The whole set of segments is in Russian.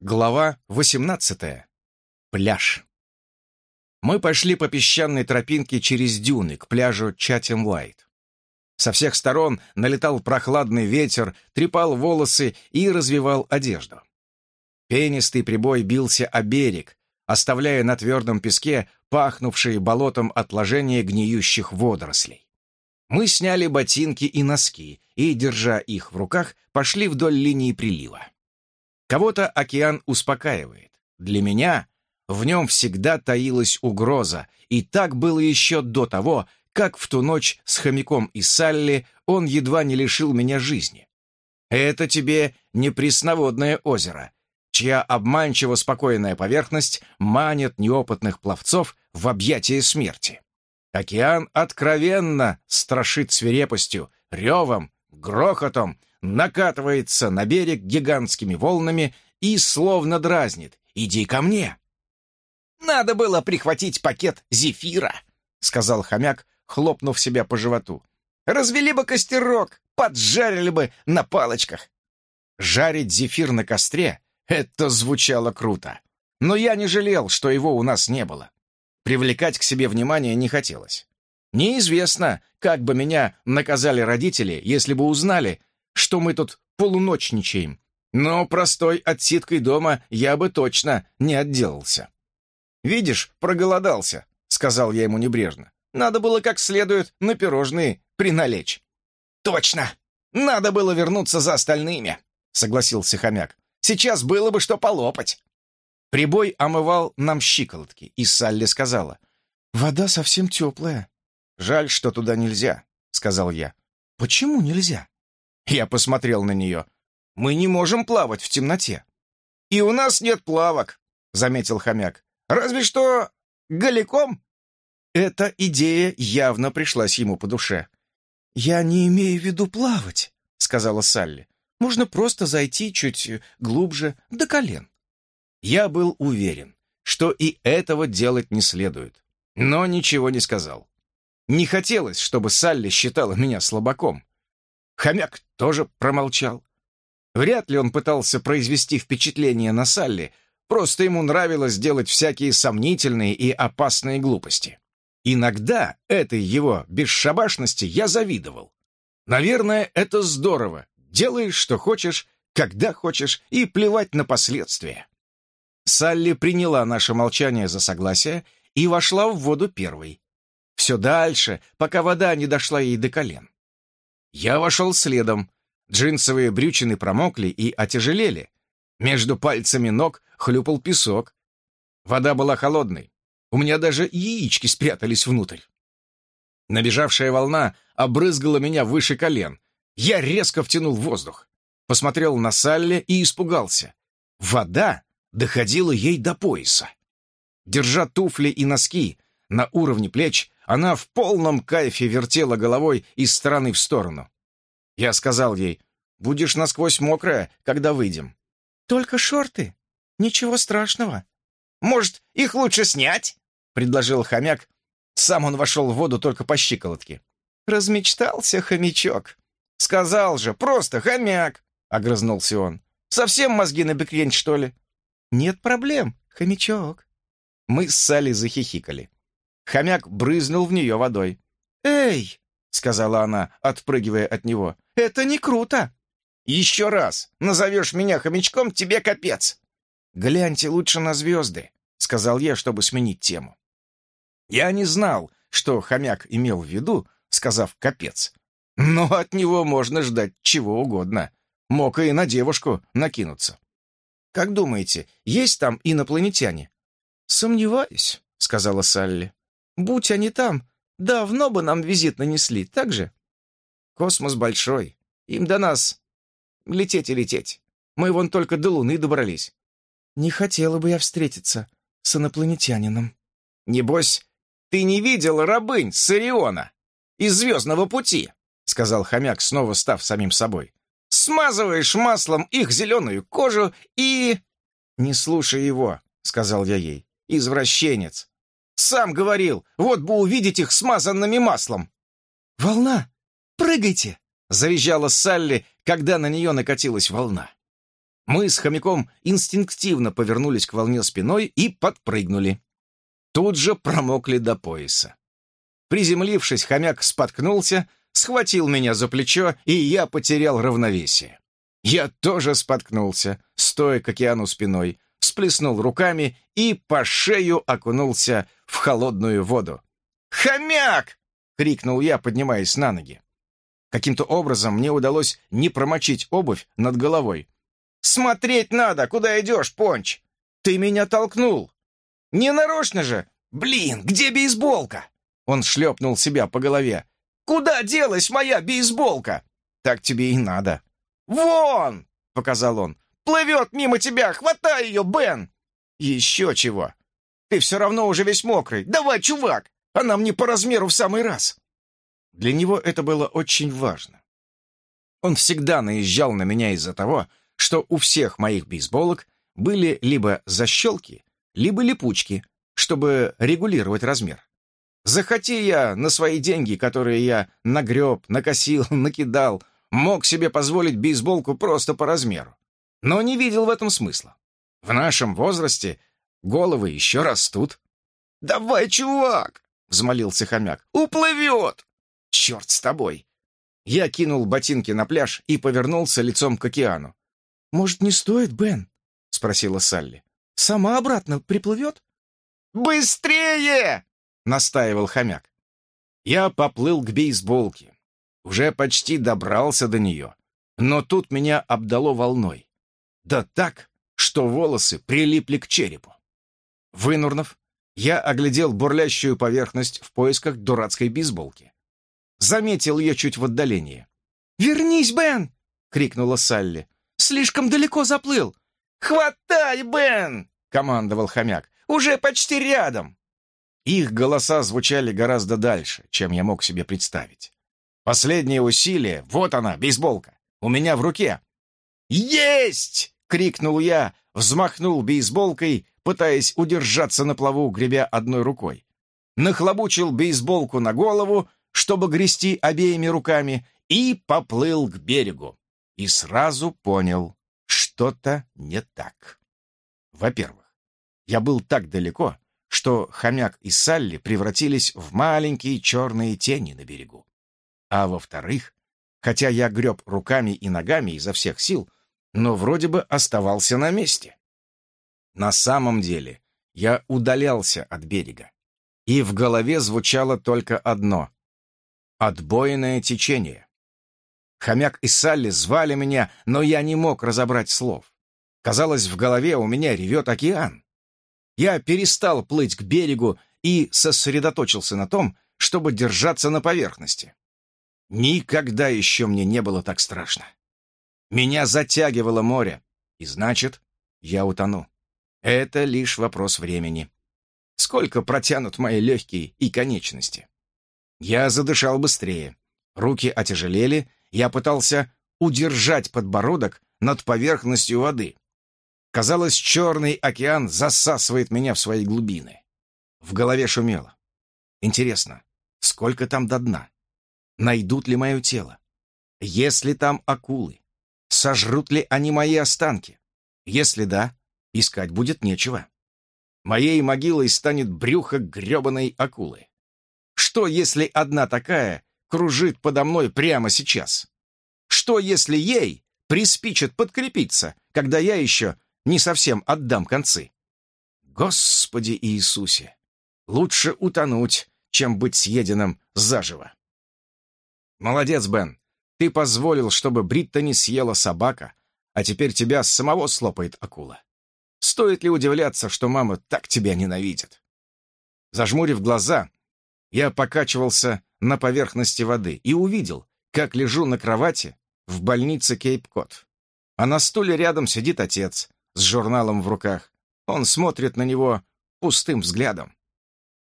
Глава 18. Пляж. Мы пошли по песчаной тропинке через дюны к пляжу Чатем-Уайт. Со всех сторон налетал прохладный ветер, трепал волосы и развивал одежду. Пенистый прибой бился о берег, оставляя на твердом песке пахнувшие болотом отложения гниющих водорослей. Мы сняли ботинки и носки и, держа их в руках, пошли вдоль линии прилива. Кого-то океан успокаивает. Для меня в нем всегда таилась угроза, и так было еще до того, как в ту ночь с хомяком и Салли он едва не лишил меня жизни. Это тебе не пресноводное озеро, чья обманчиво спокойная поверхность манит неопытных пловцов в объятия смерти. Океан откровенно страшит свирепостью, ревом, грохотом, накатывается на берег гигантскими волнами и словно дразнит. «Иди ко мне!» «Надо было прихватить пакет зефира», — сказал хомяк, хлопнув себя по животу. «Развели бы костерок, поджарили бы на палочках». Жарить зефир на костре — это звучало круто. Но я не жалел, что его у нас не было. Привлекать к себе внимание не хотелось. Неизвестно, как бы меня наказали родители, если бы узнали, что мы тут полуночничаем. Но простой отсидкой дома я бы точно не отделался. «Видишь, проголодался», — сказал я ему небрежно. «Надо было как следует на пирожные приналечь». «Точно! Надо было вернуться за остальными», — согласился хомяк. «Сейчас было бы что полопать». Прибой омывал нам щиколотки, и Салли сказала. «Вода совсем теплая». «Жаль, что туда нельзя», — сказал я. «Почему нельзя?» Я посмотрел на нее. «Мы не можем плавать в темноте». «И у нас нет плавок», — заметил хомяк. «Разве что голиком». Эта идея явно пришлась ему по душе. «Я не имею в виду плавать», — сказала Салли. «Можно просто зайти чуть глубже, до колен». Я был уверен, что и этого делать не следует, но ничего не сказал. Не хотелось, чтобы Салли считала меня слабаком. Хомяк тоже промолчал. Вряд ли он пытался произвести впечатление на Салли, просто ему нравилось делать всякие сомнительные и опасные глупости. Иногда этой его бесшабашности я завидовал. Наверное, это здорово. Делаешь, что хочешь, когда хочешь, и плевать на последствия. Салли приняла наше молчание за согласие и вошла в воду первой. Все дальше, пока вода не дошла ей до колен. Я вошел следом. Джинсовые брючины промокли и отяжелели. Между пальцами ног хлюпал песок. Вода была холодной. У меня даже яички спрятались внутрь. Набежавшая волна обрызгала меня выше колен. Я резко втянул воздух. Посмотрел на Салли и испугался. Вода доходила ей до пояса. Держа туфли и носки на уровне плеч, она в полном кайфе вертела головой из стороны в сторону. Я сказал ей, «Будешь насквозь мокрая, когда выйдем». «Только шорты. Ничего страшного». «Может, их лучше снять?» — предложил хомяк. Сам он вошел в воду только по щиколотке. «Размечтался хомячок». «Сказал же, просто хомяк!» — огрызнулся он. «Совсем мозги на бекрень, что ли?» «Нет проблем, хомячок». Мы с Салли захихикали. Хомяк брызнул в нее водой. «Эй!» — сказала она, отпрыгивая от него. «Это не круто!» «Еще раз назовешь меня хомячком, тебе капец!» «Гляньте лучше на звезды», — сказал я, чтобы сменить тему. Я не знал, что хомяк имел в виду, сказав «капец». Но от него можно ждать чего угодно. Мог и на девушку накинуться. «Как думаете, есть там инопланетяне?» «Сомневаюсь», — сказала Салли. Будь они там, давно бы нам визит нанесли, так же? Космос большой, им до нас лететь и лететь. Мы вон только до Луны добрались. Не хотела бы я встретиться с инопланетянином. Небось, ты не видел рабынь с из «Звездного пути», сказал хомяк, снова став самим собой. Смазываешь маслом их зеленую кожу и... «Не слушай его», — сказал я ей. «Извращенец. Сам говорил, вот бы увидеть их смазанными маслом. «Волна! Прыгайте!» — завизжала Салли, когда на нее накатилась волна. Мы с хомяком инстинктивно повернулись к волне спиной и подпрыгнули. Тут же промокли до пояса. Приземлившись, хомяк споткнулся, схватил меня за плечо, и я потерял равновесие. Я тоже споткнулся, стоя к океану спиной, всплеснул руками и по шею окунулся в холодную воду. «Хомяк!» — крикнул я, поднимаясь на ноги. Каким-то образом мне удалось не промочить обувь над головой. «Смотреть надо, куда идешь, Понч! Ты меня толкнул!» «Не нарочно же! Блин, где бейсболка?» Он шлепнул себя по голове. «Куда делась моя бейсболка?» «Так тебе и надо». «Вон!» — показал он. «Плывет мимо тебя! Хватай ее, Бен!» «Еще чего! Ты все равно уже весь мокрый! Давай, чувак! Она мне по размеру в самый раз!» Для него это было очень важно. Он всегда наезжал на меня из-за того, что у всех моих бейсболок были либо защелки, либо липучки, чтобы регулировать размер. Захоти я на свои деньги, которые я нагреб, накосил, накидал, мог себе позволить бейсболку просто по размеру. Но не видел в этом смысла. В нашем возрасте головы еще растут. «Давай, чувак!» — взмолился хомяк. «Уплывет!» «Черт с тобой!» Я кинул ботинки на пляж и повернулся лицом к океану. «Может, не стоит, Бен?» — спросила Салли. «Сама обратно приплывет?» «Быстрее!» — настаивал хомяк. Я поплыл к бейсболке. Уже почти добрался до нее. Но тут меня обдало волной. Да так, что волосы прилипли к черепу. Вынурнув, я оглядел бурлящую поверхность в поисках дурацкой бейсболки. Заметил ее чуть в отдалении. «Вернись, Бен!» — крикнула Салли. «Слишком далеко заплыл!» «Хватай, Бен!» — командовал хомяк. «Уже почти рядом!» Их голоса звучали гораздо дальше, чем я мог себе представить. Последнее усилие, вот она, бейсболка, у меня в руке. «Есть!» — крикнул я, взмахнул бейсболкой, пытаясь удержаться на плаву, гребя одной рукой. Нахлобучил бейсболку на голову, чтобы грести обеими руками, и поплыл к берегу. И сразу понял, что-то не так. Во-первых, я был так далеко, что хомяк и Салли превратились в маленькие черные тени на берегу. А во-вторых, хотя я греб руками и ногами изо всех сил, но вроде бы оставался на месте. На самом деле я удалялся от берега, и в голове звучало только одно — отбойное течение. Хомяк и Салли звали меня, но я не мог разобрать слов. Казалось, в голове у меня ревет океан. Я перестал плыть к берегу и сосредоточился на том, чтобы держаться на поверхности. Никогда еще мне не было так страшно. Меня затягивало море, и значит, я утону. Это лишь вопрос времени. Сколько протянут мои легкие и конечности? Я задышал быстрее. Руки отяжелели, я пытался удержать подбородок над поверхностью воды. Казалось, черный океан засасывает меня в свои глубины. В голове шумело. Интересно, сколько там до дна? Найдут ли мое тело? Есть ли там акулы? Сожрут ли они мои останки? Если да, искать будет нечего. Моей могилой станет брюхо гребаной акулы. Что, если одна такая кружит подо мной прямо сейчас? Что, если ей приспичит подкрепиться, когда я еще не совсем отдам концы? Господи Иисусе! Лучше утонуть, чем быть съеденным заживо. Молодец, Бен. Ты позволил, чтобы Бриттани съела собака, а теперь тебя самого слопает акула. Стоит ли удивляться, что мама так тебя ненавидит? Зажмурив глаза, я покачивался на поверхности воды и увидел, как лежу на кровати в больнице Кейп-Кот. А на стуле рядом сидит отец с журналом в руках. Он смотрит на него пустым взглядом.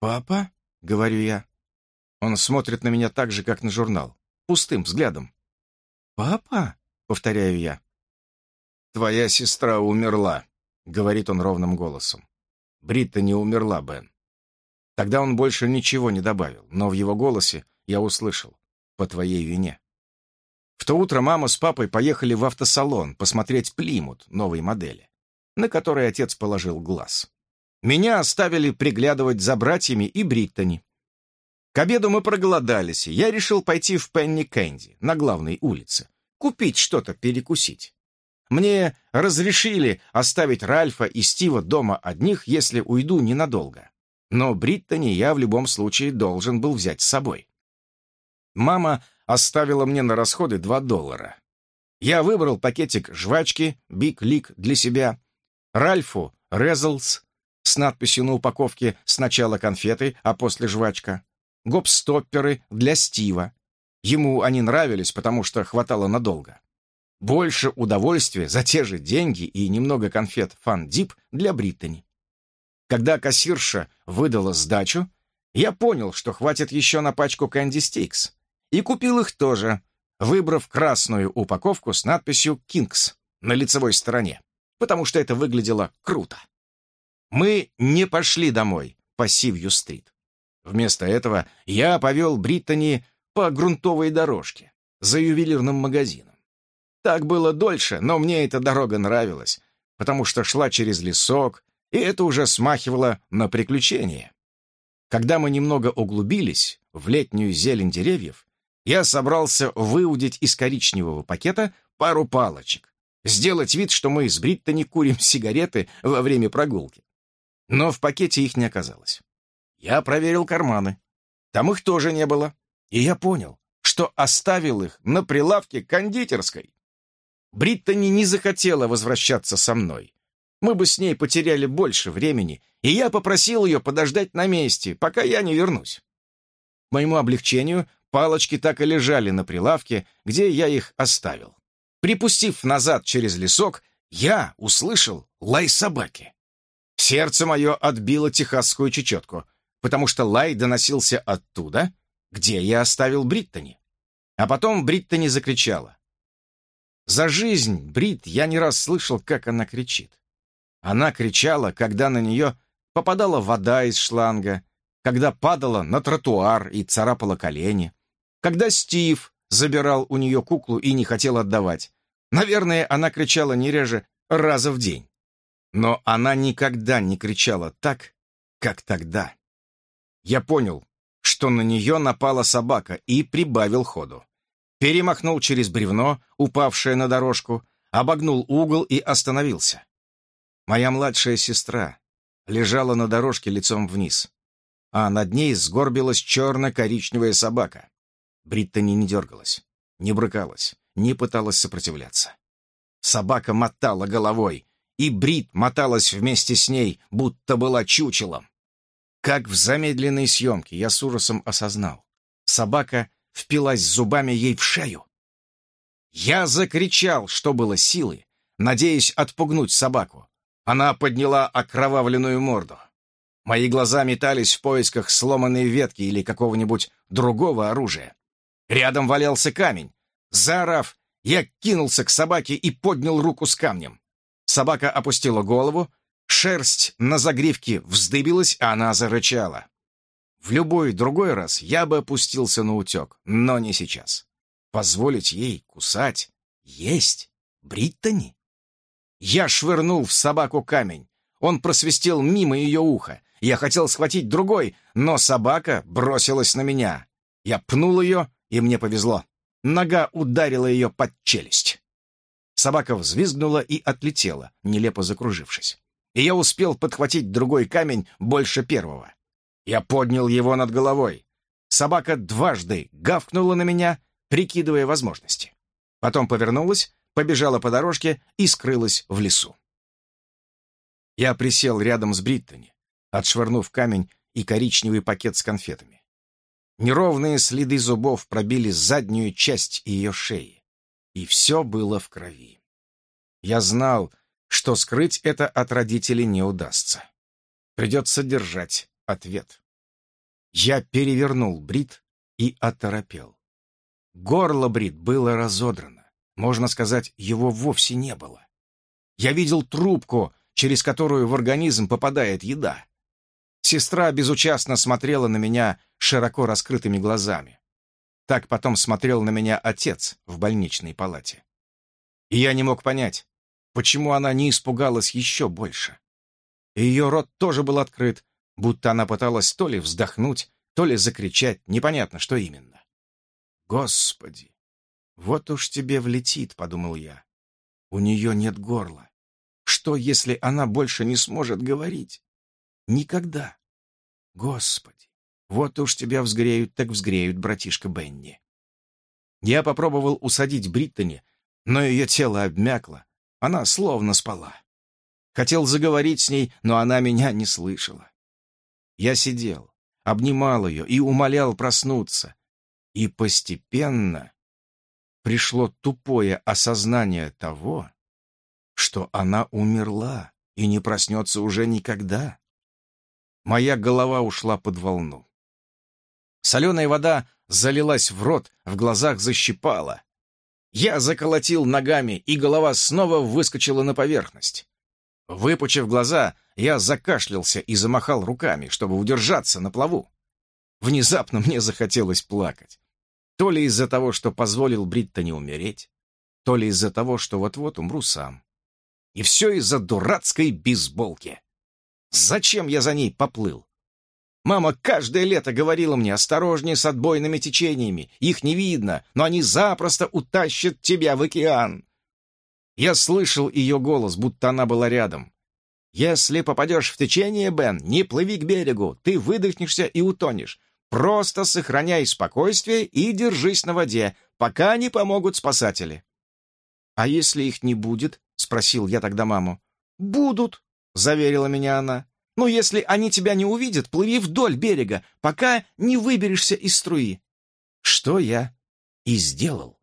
«Папа?» — говорю я. Он смотрит на меня так же, как на журнал, пустым взглядом. «Папа?» — повторяю я. «Твоя сестра умерла», — говорит он ровным голосом. «Бритта не умерла, Бен». Тогда он больше ничего не добавил, но в его голосе я услышал «по твоей вине». В то утро мама с папой поехали в автосалон посмотреть Плимут новой модели, на которой отец положил глаз. Меня оставили приглядывать за братьями и Бриттани. К обеду мы проголодались, и я решил пойти в Пенни Кэнди на главной улице, купить что-то перекусить. Мне разрешили оставить Ральфа и Стива дома одних, если уйду ненадолго. Но Бриттани я в любом случае должен был взять с собой. Мама оставила мне на расходы 2 доллара. Я выбрал пакетик жвачки Биг Лик для себя, Ральфу Резлс с надписью на упаковке «Сначала конфеты, а после жвачка», гопстопперы для Стива. Ему они нравились, потому что хватало надолго. Больше удовольствия за те же деньги и немного конфет Фан Дип для Бриттани. Когда кассирша выдала сдачу, я понял, что хватит еще на пачку Кэнди Стикс, и купил их тоже, выбрав красную упаковку с надписью «Кингс» на лицевой стороне, потому что это выглядело круто. Мы не пошли домой по Сивью-стрит. Вместо этого я повел Бриттани по грунтовой дорожке за ювелирным магазином. Так было дольше, но мне эта дорога нравилась, потому что шла через лесок, и это уже смахивало на приключение. Когда мы немного углубились в летнюю зелень деревьев, я собрался выудить из коричневого пакета пару палочек, сделать вид, что мы с Бриттани курим сигареты во время прогулки. Но в пакете их не оказалось. Я проверил карманы. Там их тоже не было. И я понял, что оставил их на прилавке кондитерской. Бриттани не захотела возвращаться со мной. Мы бы с ней потеряли больше времени, и я попросил ее подождать на месте, пока я не вернусь. К моему облегчению, палочки так и лежали на прилавке, где я их оставил. Припустив назад через лесок, я услышал лай собаки. Сердце мое отбило техасскую чечетку — потому что лай доносился оттуда, где я оставил Бриттани. А потом Бриттани закричала. За жизнь Брит я не раз слышал, как она кричит. Она кричала, когда на нее попадала вода из шланга, когда падала на тротуар и царапала колени, когда Стив забирал у нее куклу и не хотел отдавать. Наверное, она кричала не реже раза в день. Но она никогда не кричала так, как тогда. Я понял, что на нее напала собака и прибавил ходу. Перемахнул через бревно, упавшее на дорожку, обогнул угол и остановился. Моя младшая сестра лежала на дорожке лицом вниз, а над ней сгорбилась черно-коричневая собака. Бриттани не дергалась, не брыкалась, не пыталась сопротивляться. Собака мотала головой, и Брит моталась вместе с ней, будто была чучелом. Как в замедленной съемке я с ужасом осознал. Собака впилась зубами ей в шею. Я закричал, что было силы, надеясь отпугнуть собаку. Она подняла окровавленную морду. Мои глаза метались в поисках сломанной ветки или какого-нибудь другого оружия. Рядом валялся камень. Заорав, я кинулся к собаке и поднял руку с камнем. Собака опустила голову, Шерсть на загривке вздыбилась, а она зарычала. В любой другой раз я бы опустился на утек, но не сейчас. Позволить ей кусать, есть, Бриттани? Я швырнул в собаку камень. Он просвистел мимо ее уха. Я хотел схватить другой, но собака бросилась на меня. Я пнул ее, и мне повезло. Нога ударила ее под челюсть. Собака взвизгнула и отлетела, нелепо закружившись и я успел подхватить другой камень больше первого. Я поднял его над головой. Собака дважды гавкнула на меня, прикидывая возможности. Потом повернулась, побежала по дорожке и скрылась в лесу. Я присел рядом с Бриттани, отшвырнув камень и коричневый пакет с конфетами. Неровные следы зубов пробили заднюю часть ее шеи, и все было в крови. Я знал, что скрыть это от родителей не удастся. Придется держать ответ. Я перевернул Брит и оторопел. Горло Брит было разодрано. Можно сказать, его вовсе не было. Я видел трубку, через которую в организм попадает еда. Сестра безучастно смотрела на меня широко раскрытыми глазами. Так потом смотрел на меня отец в больничной палате. И я не мог понять, почему она не испугалась еще больше. Ее рот тоже был открыт, будто она пыталась то ли вздохнуть, то ли закричать, непонятно, что именно. «Господи, вот уж тебе влетит», — подумал я. «У нее нет горла. Что, если она больше не сможет говорить? Никогда. Господи, вот уж тебя взгреют, так взгреют, братишка Бенни». Я попробовал усадить Бриттани, но ее тело обмякло, она словно спала. Хотел заговорить с ней, но она меня не слышала. Я сидел, обнимал ее и умолял проснуться. И постепенно пришло тупое осознание того, что она умерла и не проснется уже никогда. Моя голова ушла под волну. Соленая вода залилась в рот, в глазах защипала. Я заколотил ногами, и голова снова выскочила на поверхность. Выпучив глаза, я закашлялся и замахал руками, чтобы удержаться на плаву. Внезапно мне захотелось плакать. То ли из-за того, что позволил Бриттани умереть, то ли из-за того, что вот-вот умру сам. И все из-за дурацкой бейсболки. Зачем я за ней поплыл? Мама каждое лето говорила мне, осторожнее с отбойными течениями, их не видно, но они запросто утащат тебя в океан. Я слышал ее голос, будто она была рядом. «Если попадешь в течение, Бен, не плыви к берегу, ты выдохнешься и утонешь. Просто сохраняй спокойствие и держись на воде, пока не помогут спасатели». «А если их не будет?» — спросил я тогда маму. «Будут», — заверила меня она. Но если они тебя не увидят, плыви вдоль берега, пока не выберешься из струи. Что я и сделал.